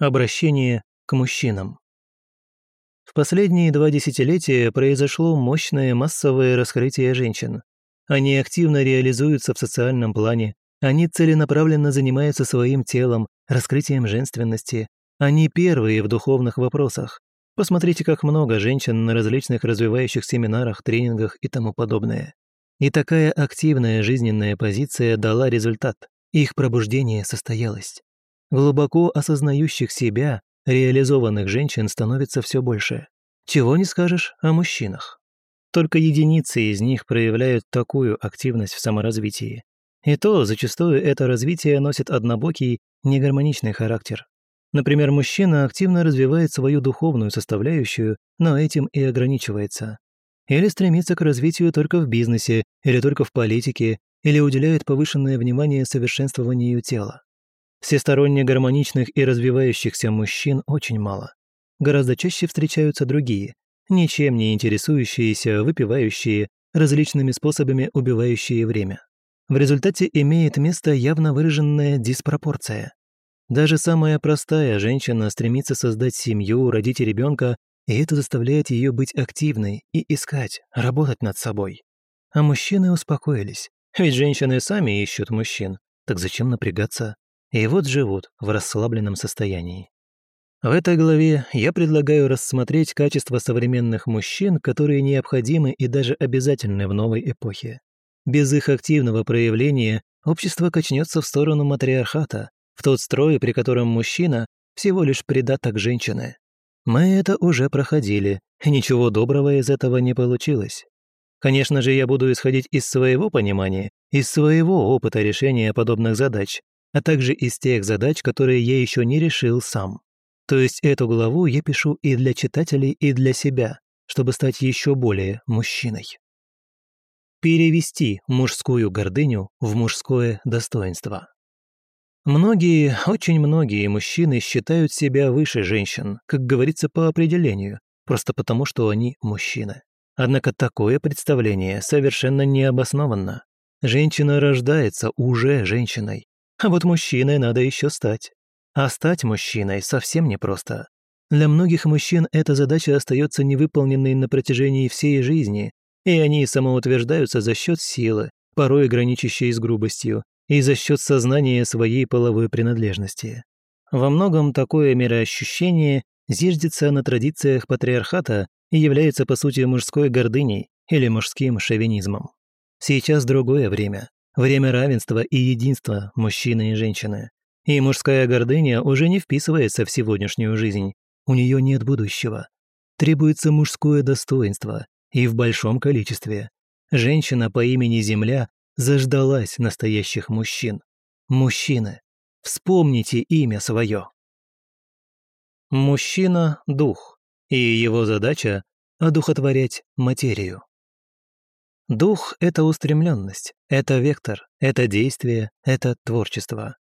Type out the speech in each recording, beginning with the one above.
Обращение к мужчинам. В последние два десятилетия произошло мощное массовое раскрытие женщин. Они активно реализуются в социальном плане, они целенаправленно занимаются своим телом, раскрытием женственности. Они первые в духовных вопросах. Посмотрите, как много женщин на различных развивающих семинарах, тренингах и тому подобное. И такая активная жизненная позиция дала результат. Их пробуждение состоялось. Глубоко осознающих себя, реализованных женщин становится все больше. Чего не скажешь о мужчинах. Только единицы из них проявляют такую активность в саморазвитии. И то зачастую это развитие носит однобокий, негармоничный характер. Например, мужчина активно развивает свою духовную составляющую, но этим и ограничивается. Или стремится к развитию только в бизнесе, или только в политике, или уделяет повышенное внимание совершенствованию тела. Всесторонне гармоничных и развивающихся мужчин очень мало. Гораздо чаще встречаются другие, ничем не интересующиеся, выпивающие, различными способами убивающие время. В результате имеет место явно выраженная диспропорция. Даже самая простая женщина стремится создать семью, родить ребенка, и это заставляет ее быть активной и искать, работать над собой. А мужчины успокоились, ведь женщины сами ищут мужчин, так зачем напрягаться? И вот живут в расслабленном состоянии. В этой главе я предлагаю рассмотреть качества современных мужчин, которые необходимы и даже обязательны в новой эпохе. Без их активного проявления общество качнется в сторону матриархата, в тот строй, при котором мужчина всего лишь придаток женщины. Мы это уже проходили, и ничего доброго из этого не получилось. Конечно же, я буду исходить из своего понимания, из своего опыта решения подобных задач, а также из тех задач, которые я еще не решил сам. То есть эту главу я пишу и для читателей, и для себя, чтобы стать еще более мужчиной. Перевести мужскую гордыню в мужское достоинство. Многие, очень многие мужчины считают себя выше женщин, как говорится по определению, просто потому что они мужчины. Однако такое представление совершенно необоснованно. Женщина рождается уже женщиной, а вот мужчиной надо еще стать. А стать мужчиной совсем непросто. Для многих мужчин эта задача остается невыполненной на протяжении всей жизни, и они самоутверждаются за счет силы, порой граничащей с грубостью, и за счет сознания своей половой принадлежности. Во многом такое мироощущение зиждется на традициях патриархата и является по сути мужской гордыней или мужским шовинизмом. Сейчас другое время, Время равенства и единства мужчины и женщины. И мужская гордыня уже не вписывается в сегодняшнюю жизнь. У нее нет будущего. Требуется мужское достоинство, и в большом количестве. Женщина по имени Земля заждалась настоящих мужчин. Мужчины, вспомните имя свое. Мужчина – дух, и его задача – одухотворять материю. Дух — это устремленность, это вектор, это действие, это творчество.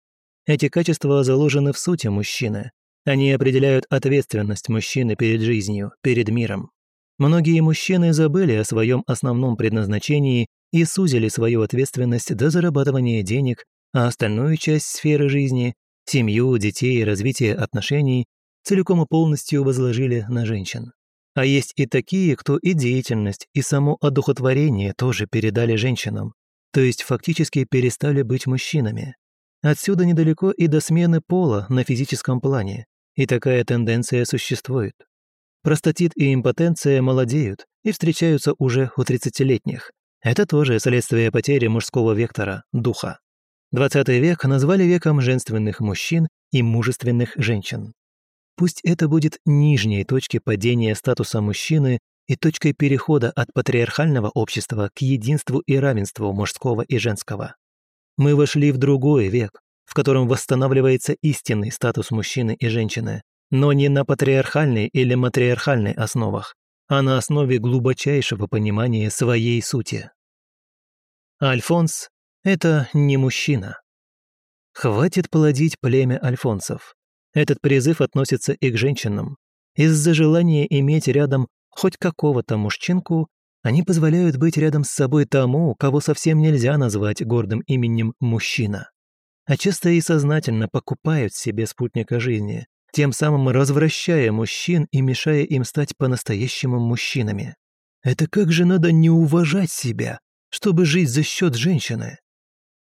Эти качества заложены в сути мужчины. Они определяют ответственность мужчины перед жизнью, перед миром. Многие мужчины забыли о своем основном предназначении и сузили свою ответственность до зарабатывания денег, а остальную часть сферы жизни – семью, детей, развитие отношений – целиком и полностью возложили на женщин. А есть и такие, кто и деятельность, и само одухотворение тоже передали женщинам, то есть фактически перестали быть мужчинами. Отсюда недалеко и до смены пола на физическом плане, и такая тенденция существует. Простатит и импотенция молодеют и встречаются уже у 30-летних. Это тоже следствие потери мужского вектора, духа. 20 век назвали веком женственных мужчин и мужественных женщин. Пусть это будет нижней точкой падения статуса мужчины и точкой перехода от патриархального общества к единству и равенству мужского и женского. Мы вошли в другой век, в котором восстанавливается истинный статус мужчины и женщины, но не на патриархальной или матриархальной основах, а на основе глубочайшего понимания своей сути. Альфонс – это не мужчина. Хватит плодить племя альфонсов. Этот призыв относится и к женщинам. Из-за желания иметь рядом хоть какого-то мужчинку, они позволяют быть рядом с собой тому, кого совсем нельзя назвать гордым именем «мужчина». А часто и сознательно покупают себе спутника жизни, тем самым развращая мужчин и мешая им стать по-настоящему мужчинами. Это как же надо не уважать себя, чтобы жить за счет женщины?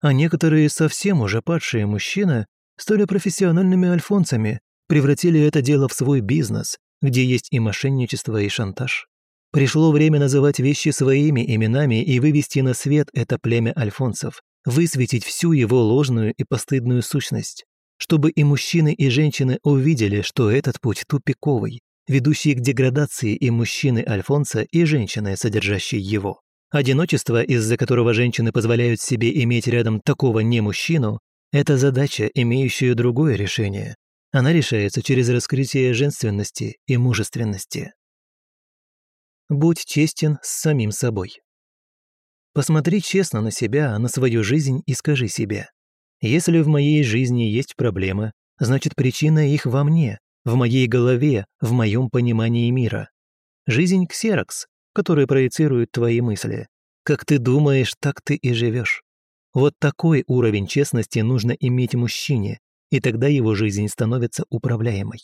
А некоторые совсем уже падшие мужчины стали профессиональными альфонцами, превратили это дело в свой бизнес, где есть и мошенничество, и шантаж. Пришло время называть вещи своими именами и вывести на свет это племя альфонцев, высветить всю его ложную и постыдную сущность, чтобы и мужчины, и женщины увидели, что этот путь тупиковый, ведущий к деградации и мужчины Альфонса, и женщины, содержащей его. Одиночество, из-за которого женщины позволяют себе иметь рядом такого не мужчину, это задача, имеющая другое решение. Она решается через раскрытие женственности и мужественности. Будь честен с самим собой. Посмотри честно на себя, на свою жизнь и скажи себе. Если в моей жизни есть проблемы, значит причина их во мне, в моей голове, в моем понимании мира. Жизнь – ксерокс, который проецирует твои мысли. Как ты думаешь, так ты и живешь. Вот такой уровень честности нужно иметь мужчине, и тогда его жизнь становится управляемой.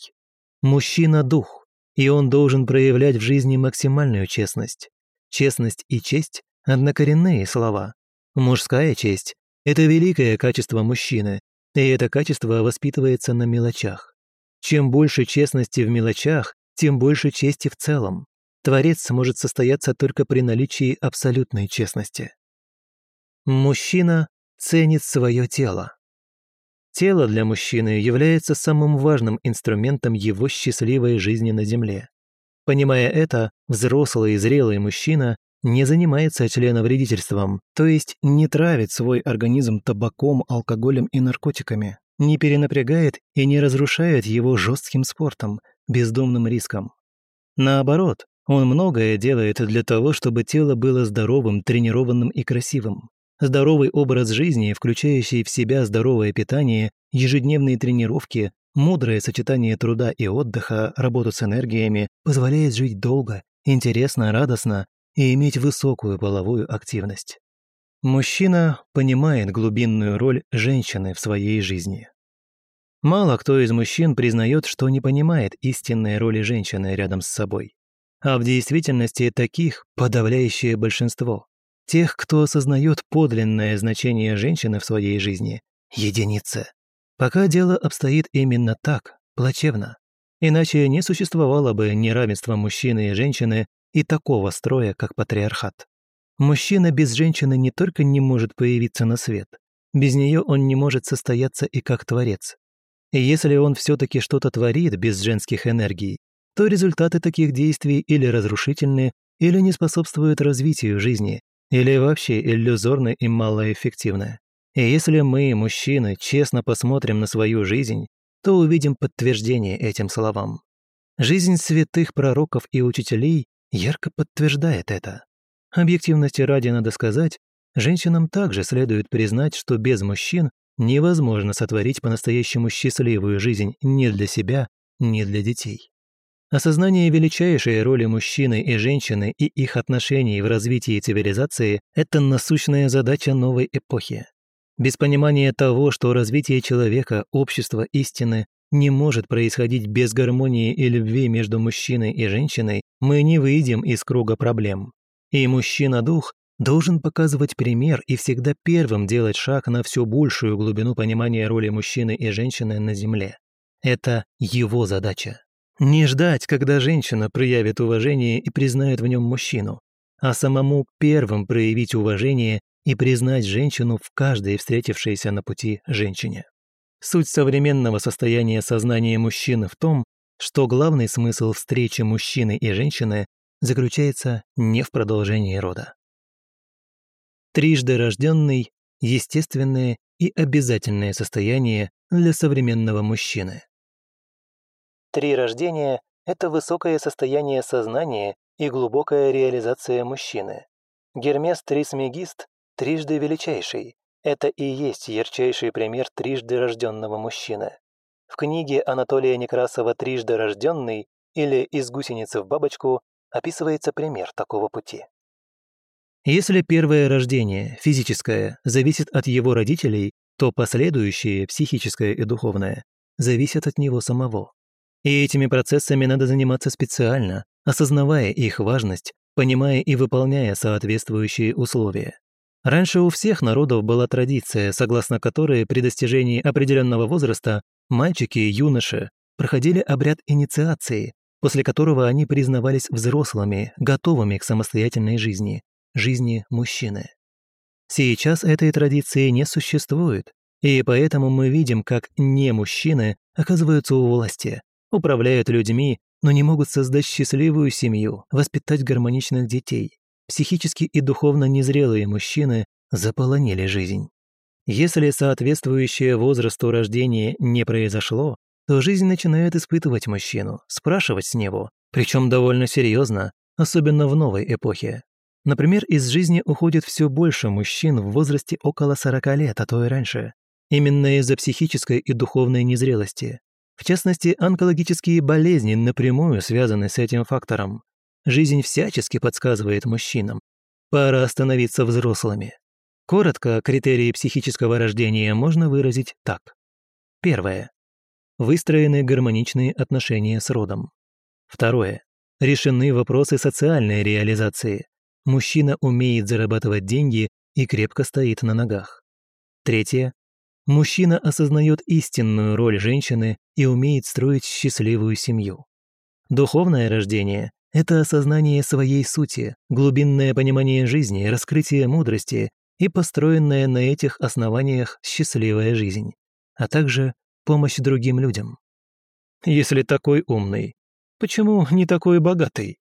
Мужчина – дух, и он должен проявлять в жизни максимальную честность. Честность и честь – однокоренные слова. Мужская честь – это великое качество мужчины, и это качество воспитывается на мелочах. Чем больше честности в мелочах, тем больше чести в целом. Творец может состояться только при наличии абсолютной честности. Мужчина ценит свое тело. Тело для мужчины является самым важным инструментом его счастливой жизни на Земле. Понимая это, взрослый и зрелый мужчина не занимается членовредительством, то есть не травит свой организм табаком, алкоголем и наркотиками, не перенапрягает и не разрушает его жестким спортом, бездумным риском. Наоборот, он многое делает для того, чтобы тело было здоровым, тренированным и красивым. Здоровый образ жизни, включающий в себя здоровое питание, ежедневные тренировки, мудрое сочетание труда и отдыха, работу с энергиями, позволяет жить долго, интересно, радостно и иметь высокую половую активность. Мужчина понимает глубинную роль женщины в своей жизни. Мало кто из мужчин признает, что не понимает истинной роли женщины рядом с собой. А в действительности таких подавляющее большинство. Тех, кто осознает подлинное значение женщины в своей жизни, единицы. Пока дело обстоит именно так, плачевно. Иначе не существовало бы неравенства мужчины и женщины и такого строя, как патриархат. Мужчина без женщины не только не может появиться на свет, без нее он не может состояться и как творец. И если он все-таки что-то творит без женских энергий, то результаты таких действий или разрушительны, или не способствуют развитию жизни, или вообще иллюзорны и малоэффективны. И если мы, мужчины, честно посмотрим на свою жизнь, то увидим подтверждение этим словам. Жизнь святых пророков и учителей ярко подтверждает это. Объективности ради надо сказать, женщинам также следует признать, что без мужчин невозможно сотворить по-настоящему счастливую жизнь ни для себя, ни для детей. Осознание величайшей роли мужчины и женщины и их отношений в развитии цивилизации – это насущная задача новой эпохи. Без понимания того, что развитие человека, общества, истины не может происходить без гармонии и любви между мужчиной и женщиной, мы не выйдем из круга проблем. И мужчина-дух должен показывать пример и всегда первым делать шаг на все большую глубину понимания роли мужчины и женщины на Земле. Это его задача. Не ждать, когда женщина проявит уважение и признает в нем мужчину, а самому первым проявить уважение и признать женщину в каждой встретившейся на пути женщине. Суть современного состояния сознания мужчины в том, что главный смысл встречи мужчины и женщины заключается не в продолжении рода. Трижды рожденный – естественное и обязательное состояние для современного мужчины. Три рождения – это высокое состояние сознания и глубокая реализация мужчины. Гермес Трисмегист – трижды величайший. Это и есть ярчайший пример трижды рожденного мужчины. В книге Анатолия Некрасова «Трижды рожденный» или «Из гусеницы в бабочку» описывается пример такого пути. Если первое рождение, физическое, зависит от его родителей, то последующие, психическое и духовное, зависят от него самого. И этими процессами надо заниматься специально, осознавая их важность, понимая и выполняя соответствующие условия. Раньше у всех народов была традиция, согласно которой при достижении определенного возраста мальчики и юноши проходили обряд инициации, после которого они признавались взрослыми, готовыми к самостоятельной жизни, жизни мужчины. Сейчас этой традиции не существует, и поэтому мы видим, как не мужчины оказываются у власти, управляют людьми, но не могут создать счастливую семью, воспитать гармоничных детей. Психически и духовно незрелые мужчины заполонили жизнь. Если соответствующее возрасту рождения не произошло, то жизнь начинает испытывать мужчину, спрашивать с него, причем довольно серьезно, особенно в новой эпохе. Например, из жизни уходит все больше мужчин в возрасте около 40 лет, а то и раньше. Именно из-за психической и духовной незрелости. В частности, онкологические болезни напрямую связаны с этим фактором. Жизнь всячески подсказывает мужчинам. Пора становиться взрослыми. Коротко, критерии психического рождения можно выразить так. Первое. Выстроены гармоничные отношения с родом. Второе. Решены вопросы социальной реализации. Мужчина умеет зарабатывать деньги и крепко стоит на ногах. Третье. Мужчина осознает истинную роль женщины и умеет строить счастливую семью. Духовное рождение – это осознание своей сути, глубинное понимание жизни, раскрытие мудрости и построенная на этих основаниях счастливая жизнь, а также помощь другим людям. Если такой умный, почему не такой богатый?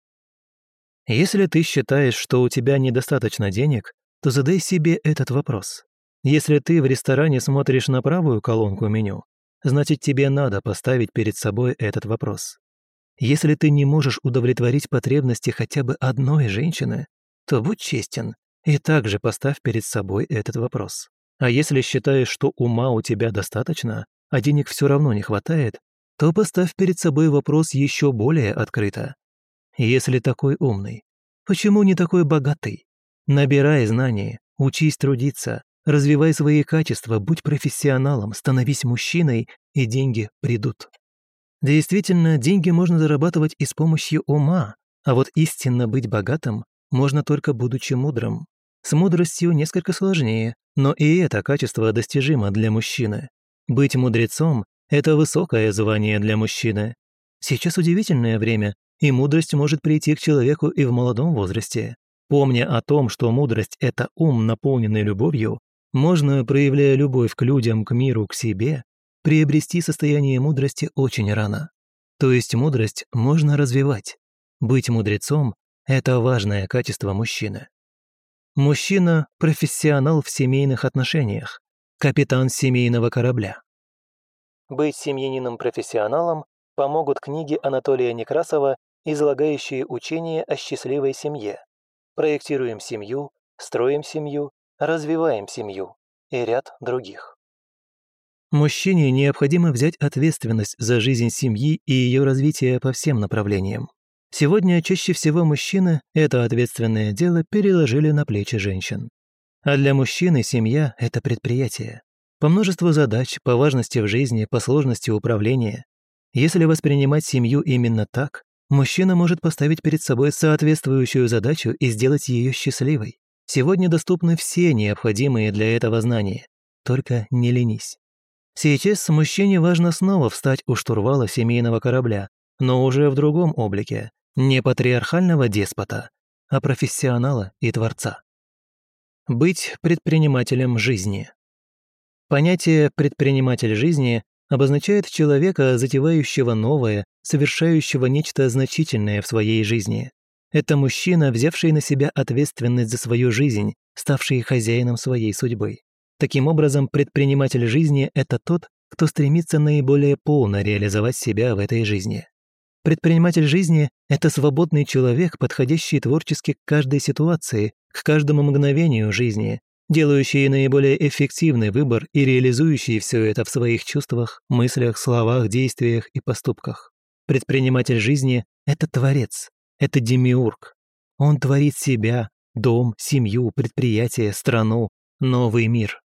Если ты считаешь, что у тебя недостаточно денег, то задай себе этот вопрос. Если ты в ресторане смотришь на правую колонку меню, значит тебе надо поставить перед собой этот вопрос. Если ты не можешь удовлетворить потребности хотя бы одной женщины, то будь честен и также поставь перед собой этот вопрос. А если считаешь, что ума у тебя достаточно, а денег все равно не хватает, то поставь перед собой вопрос еще более открыто. Если такой умный, почему не такой богатый? Набирай знания, учись трудиться, развивай свои качества, будь профессионалом, становись мужчиной, и деньги придут. Действительно, деньги можно зарабатывать и с помощью ума, а вот истинно быть богатым можно только будучи мудрым. С мудростью несколько сложнее, но и это качество достижимо для мужчины. Быть мудрецом – это высокое звание для мужчины. Сейчас удивительное время, и мудрость может прийти к человеку и в молодом возрасте. Помня о том, что мудрость – это ум, наполненный любовью, можно, проявляя любовь к людям, к миру, к себе, приобрести состояние мудрости очень рано. То есть мудрость можно развивать. Быть мудрецом – это важное качество мужчины. Мужчина – профессионал в семейных отношениях, капитан семейного корабля. Быть семьянином-профессионалом помогут книги Анатолия Некрасова, излагающие учение о счастливой семье. Проектируем семью, строим семью, развиваем семью и ряд других. Мужчине необходимо взять ответственность за жизнь семьи и ее развитие по всем направлениям. Сегодня чаще всего мужчины это ответственное дело переложили на плечи женщин. А для мужчины семья – это предприятие. По множеству задач, по важности в жизни, по сложности управления. Если воспринимать семью именно так, мужчина может поставить перед собой соответствующую задачу и сделать ее счастливой. Сегодня доступны все необходимые для этого знания. Только не ленись. Сейчас мужчине важно снова встать у штурвала семейного корабля, но уже в другом облике, не патриархального деспота, а профессионала и творца. Быть предпринимателем жизни. Понятие «предприниматель жизни» обозначает человека, затевающего новое, совершающего нечто значительное в своей жизни. Это мужчина, взявший на себя ответственность за свою жизнь, ставший хозяином своей судьбы. Таким образом, предприниматель жизни – это тот, кто стремится наиболее полно реализовать себя в этой жизни. Предприниматель жизни – это свободный человек, подходящий творчески к каждой ситуации, к каждому мгновению жизни, делающий наиболее эффективный выбор и реализующий все это в своих чувствах, мыслях, словах, действиях и поступках. Предприниматель жизни – это творец, это демиург. Он творит себя, дом, семью, предприятие, страну, новый мир.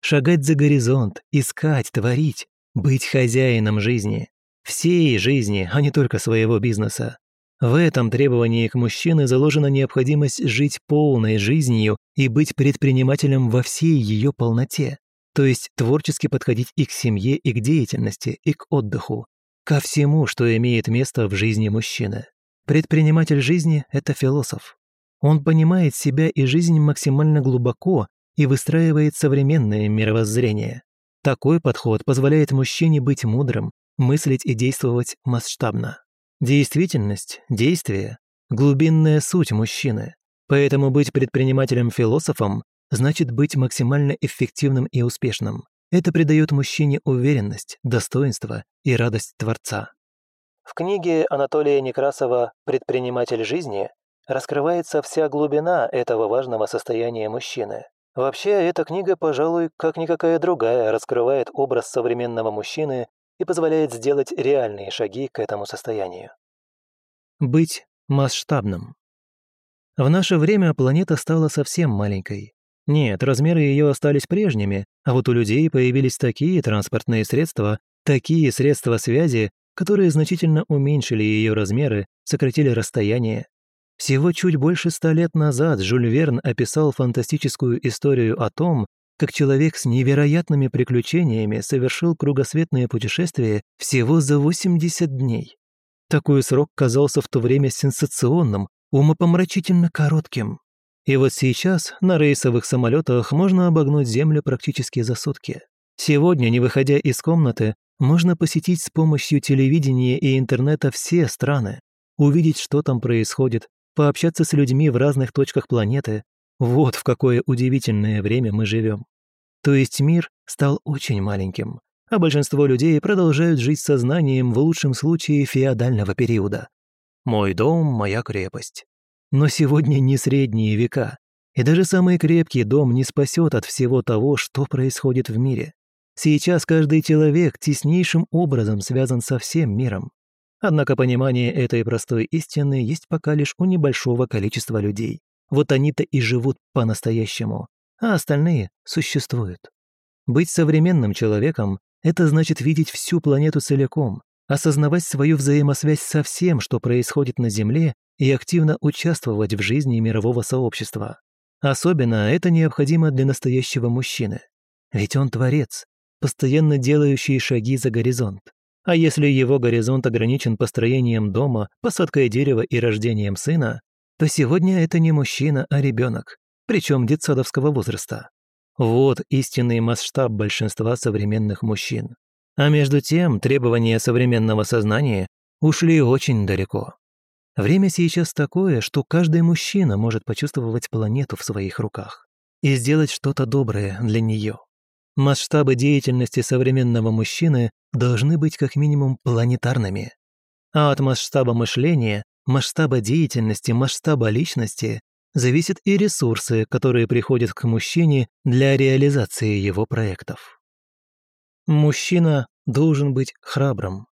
Шагать за горизонт, искать, творить, быть хозяином жизни – Всей жизни, а не только своего бизнеса. В этом требовании к мужчине заложена необходимость жить полной жизнью и быть предпринимателем во всей ее полноте, то есть творчески подходить и к семье, и к деятельности, и к отдыху, ко всему, что имеет место в жизни мужчины. Предприниматель жизни – это философ. Он понимает себя и жизнь максимально глубоко и выстраивает современное мировоззрение. Такой подход позволяет мужчине быть мудрым, мыслить и действовать масштабно. Действительность, действие – глубинная суть мужчины. Поэтому быть предпринимателем-философом значит быть максимально эффективным и успешным. Это придает мужчине уверенность, достоинство и радость Творца. В книге Анатолия Некрасова «Предприниматель жизни» раскрывается вся глубина этого важного состояния мужчины. Вообще, эта книга, пожалуй, как никакая другая, раскрывает образ современного мужчины и позволяет сделать реальные шаги к этому состоянию. Быть масштабным. В наше время планета стала совсем маленькой. Нет, размеры ее остались прежними, а вот у людей появились такие транспортные средства, такие средства связи, которые значительно уменьшили ее размеры, сократили расстояние. Всего чуть больше ста лет назад Жюль Верн описал фантастическую историю о том, как человек с невероятными приключениями совершил кругосветное путешествие всего за 80 дней. Такой срок казался в то время сенсационным, умопомрачительно коротким. И вот сейчас на рейсовых самолетах можно обогнуть Землю практически за сутки. Сегодня, не выходя из комнаты, можно посетить с помощью телевидения и интернета все страны, увидеть, что там происходит, пообщаться с людьми в разных точках планеты, вот в какое удивительное время мы живем. То есть мир стал очень маленьким, а большинство людей продолжают жить сознанием в лучшем случае феодального периода. «Мой дом – моя крепость». Но сегодня не средние века, и даже самый крепкий дом не спасет от всего того, что происходит в мире. Сейчас каждый человек теснейшим образом связан со всем миром. Однако понимание этой простой истины есть пока лишь у небольшого количества людей. Вот они-то и живут по-настоящему, а остальные существуют. Быть современным человеком – это значит видеть всю планету целиком, осознавать свою взаимосвязь со всем, что происходит на Земле, и активно участвовать в жизни мирового сообщества. Особенно это необходимо для настоящего мужчины. Ведь он творец, постоянно делающий шаги за горизонт. А если его горизонт ограничен построением дома, посадкой дерева и рождением сына, то сегодня это не мужчина, а ребенок, причем детсадовского возраста. Вот истинный масштаб большинства современных мужчин. А между тем требования современного сознания ушли очень далеко. Время сейчас такое, что каждый мужчина может почувствовать планету в своих руках и сделать что-то доброе для нее. Масштабы деятельности современного мужчины должны быть как минимум планетарными. А от масштаба мышления, масштаба деятельности, масштаба личности зависят и ресурсы, которые приходят к мужчине для реализации его проектов. Мужчина должен быть храбрым.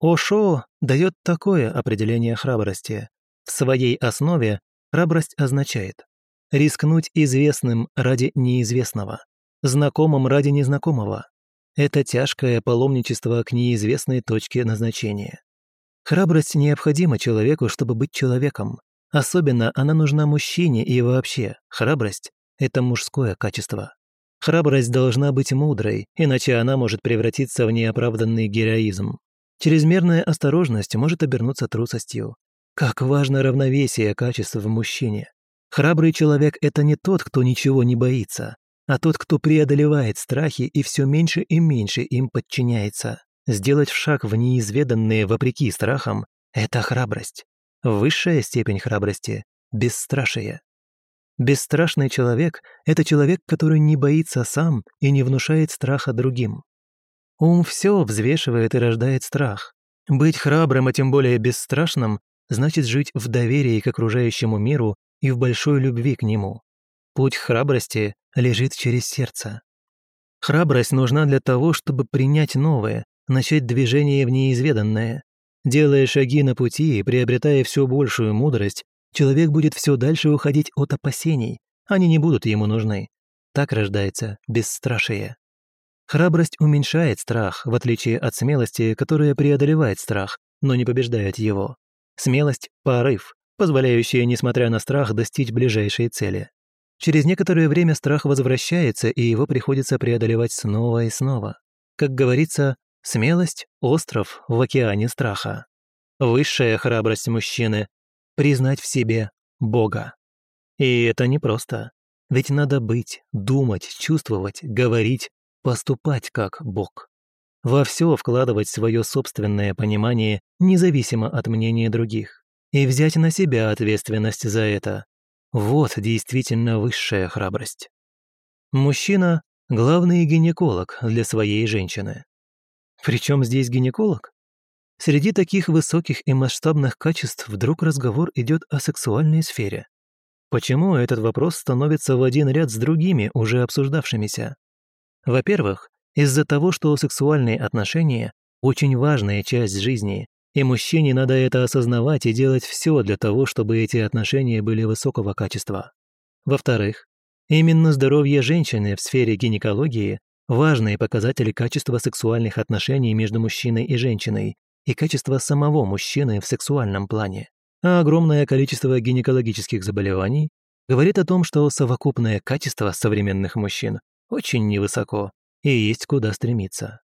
Ошо дает такое определение храбрости. В своей основе храбрость означает рискнуть известным ради неизвестного, знакомым ради незнакомого. Это тяжкое паломничество к неизвестной точке назначения. Храбрость необходима человеку, чтобы быть человеком. Особенно она нужна мужчине и вообще, храбрость – это мужское качество. Храбрость должна быть мудрой, иначе она может превратиться в неоправданный героизм. Чрезмерная осторожность может обернуться трусостью. Как важно равновесие качеств в мужчине. Храбрый человек – это не тот, кто ничего не боится, а тот, кто преодолевает страхи и все меньше и меньше им подчиняется. Сделать шаг в неизведанные вопреки страхам – это храбрость. Высшая степень храбрости – бесстрашие. Бесстрашный человек – это человек, который не боится сам и не внушает страха другим. Ум все взвешивает и рождает страх. Быть храбрым, а тем более бесстрашным, значит жить в доверии к окружающему миру и в большой любви к нему. Путь храбрости лежит через сердце. Храбрость нужна для того, чтобы принять новое, начать движение в неизведанное. Делая шаги на пути и приобретая все большую мудрость, человек будет все дальше уходить от опасений, они не будут ему нужны. Так рождается бесстрашие. Храбрость уменьшает страх, в отличие от смелости, которая преодолевает страх, но не побеждает его. Смелость – порыв, позволяющий, несмотря на страх, достичь ближайшей цели. Через некоторое время страх возвращается, и его приходится преодолевать снова и снова. Как говорится, смелость – остров в океане страха. Высшая храбрость мужчины – признать в себе Бога. И это непросто. Ведь надо быть, думать, чувствовать, говорить, поступать как Бог. Во все вкладывать свое собственное понимание, независимо от мнения других. И взять на себя ответственность за это. Вот действительно высшая храбрость. Мужчина – главный гинеколог для своей женщины. Причем здесь гинеколог? Среди таких высоких и масштабных качеств вдруг разговор идет о сексуальной сфере. Почему этот вопрос становится в один ряд с другими, уже обсуждавшимися? Во-первых, из-за того, что сексуальные отношения – очень важная часть жизни, и мужчине надо это осознавать и делать все для того, чтобы эти отношения были высокого качества. Во-вторых, именно здоровье женщины в сфере гинекологии – важные показатели качества сексуальных отношений между мужчиной и женщиной и качества самого мужчины в сексуальном плане. А огромное количество гинекологических заболеваний говорит о том, что совокупное качество современных мужчин очень невысоко и есть куда стремиться.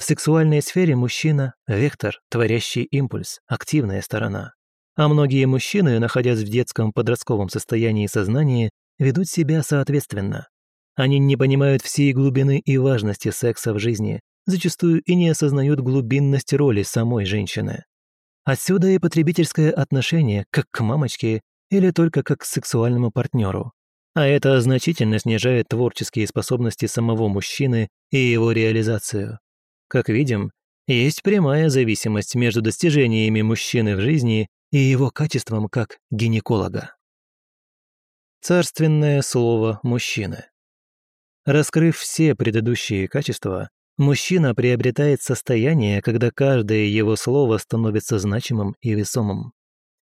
В сексуальной сфере мужчина – вектор, творящий импульс, активная сторона. А многие мужчины, находясь в детском подростковом состоянии сознания, ведут себя соответственно. Они не понимают всей глубины и важности секса в жизни, зачастую и не осознают глубинность роли самой женщины. Отсюда и потребительское отношение как к мамочке или только как к сексуальному партнеру. А это значительно снижает творческие способности самого мужчины и его реализацию. Как видим, есть прямая зависимость между достижениями мужчины в жизни и его качеством как гинеколога. Царственное слово мужчины. Раскрыв все предыдущие качества, мужчина приобретает состояние, когда каждое его слово становится значимым и весомым.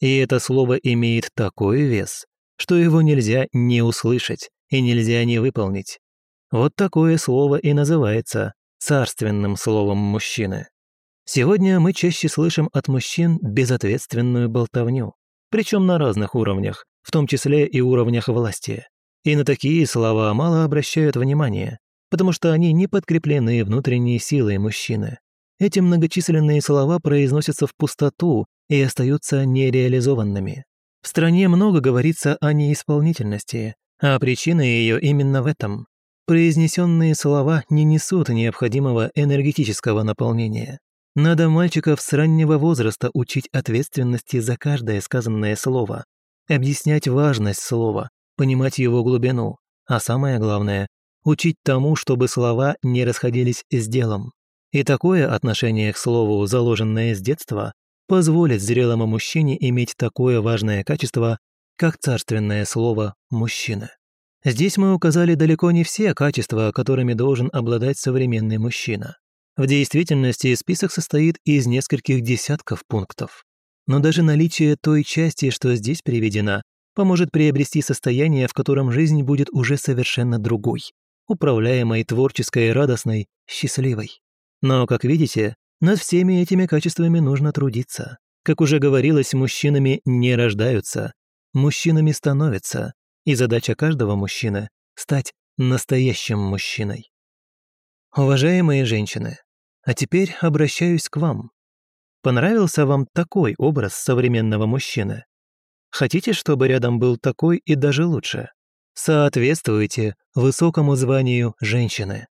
И это слово имеет такой вес, что его нельзя не услышать и нельзя не выполнить. Вот такое слово и называется царственным словом мужчины. Сегодня мы чаще слышим от мужчин безответственную болтовню, причем на разных уровнях, в том числе и уровнях власти. И на такие слова мало обращают внимания, потому что они не подкреплены внутренней силой мужчины. Эти многочисленные слова произносятся в пустоту и остаются нереализованными. В стране много говорится о неисполнительности, а причина ее именно в этом. Произнесенные слова не несут необходимого энергетического наполнения. Надо мальчиков с раннего возраста учить ответственности за каждое сказанное слово, объяснять важность слова, понимать его глубину, а самое главное – учить тому, чтобы слова не расходились с делом. И такое отношение к слову, заложенное с детства, позволит зрелому мужчине иметь такое важное качество, как царственное слово «мужчина». Здесь мы указали далеко не все качества, которыми должен обладать современный мужчина. В действительности список состоит из нескольких десятков пунктов. Но даже наличие той части, что здесь приведена, поможет приобрести состояние, в котором жизнь будет уже совершенно другой, управляемой, творческой, радостной, счастливой. Но, как видите, над всеми этими качествами нужно трудиться. Как уже говорилось, мужчинами не рождаются, мужчинами становятся, и задача каждого мужчины – стать настоящим мужчиной. Уважаемые женщины, а теперь обращаюсь к вам. Понравился вам такой образ современного мужчины? Хотите, чтобы рядом был такой и даже лучше? Соответствуйте высокому званию женщины.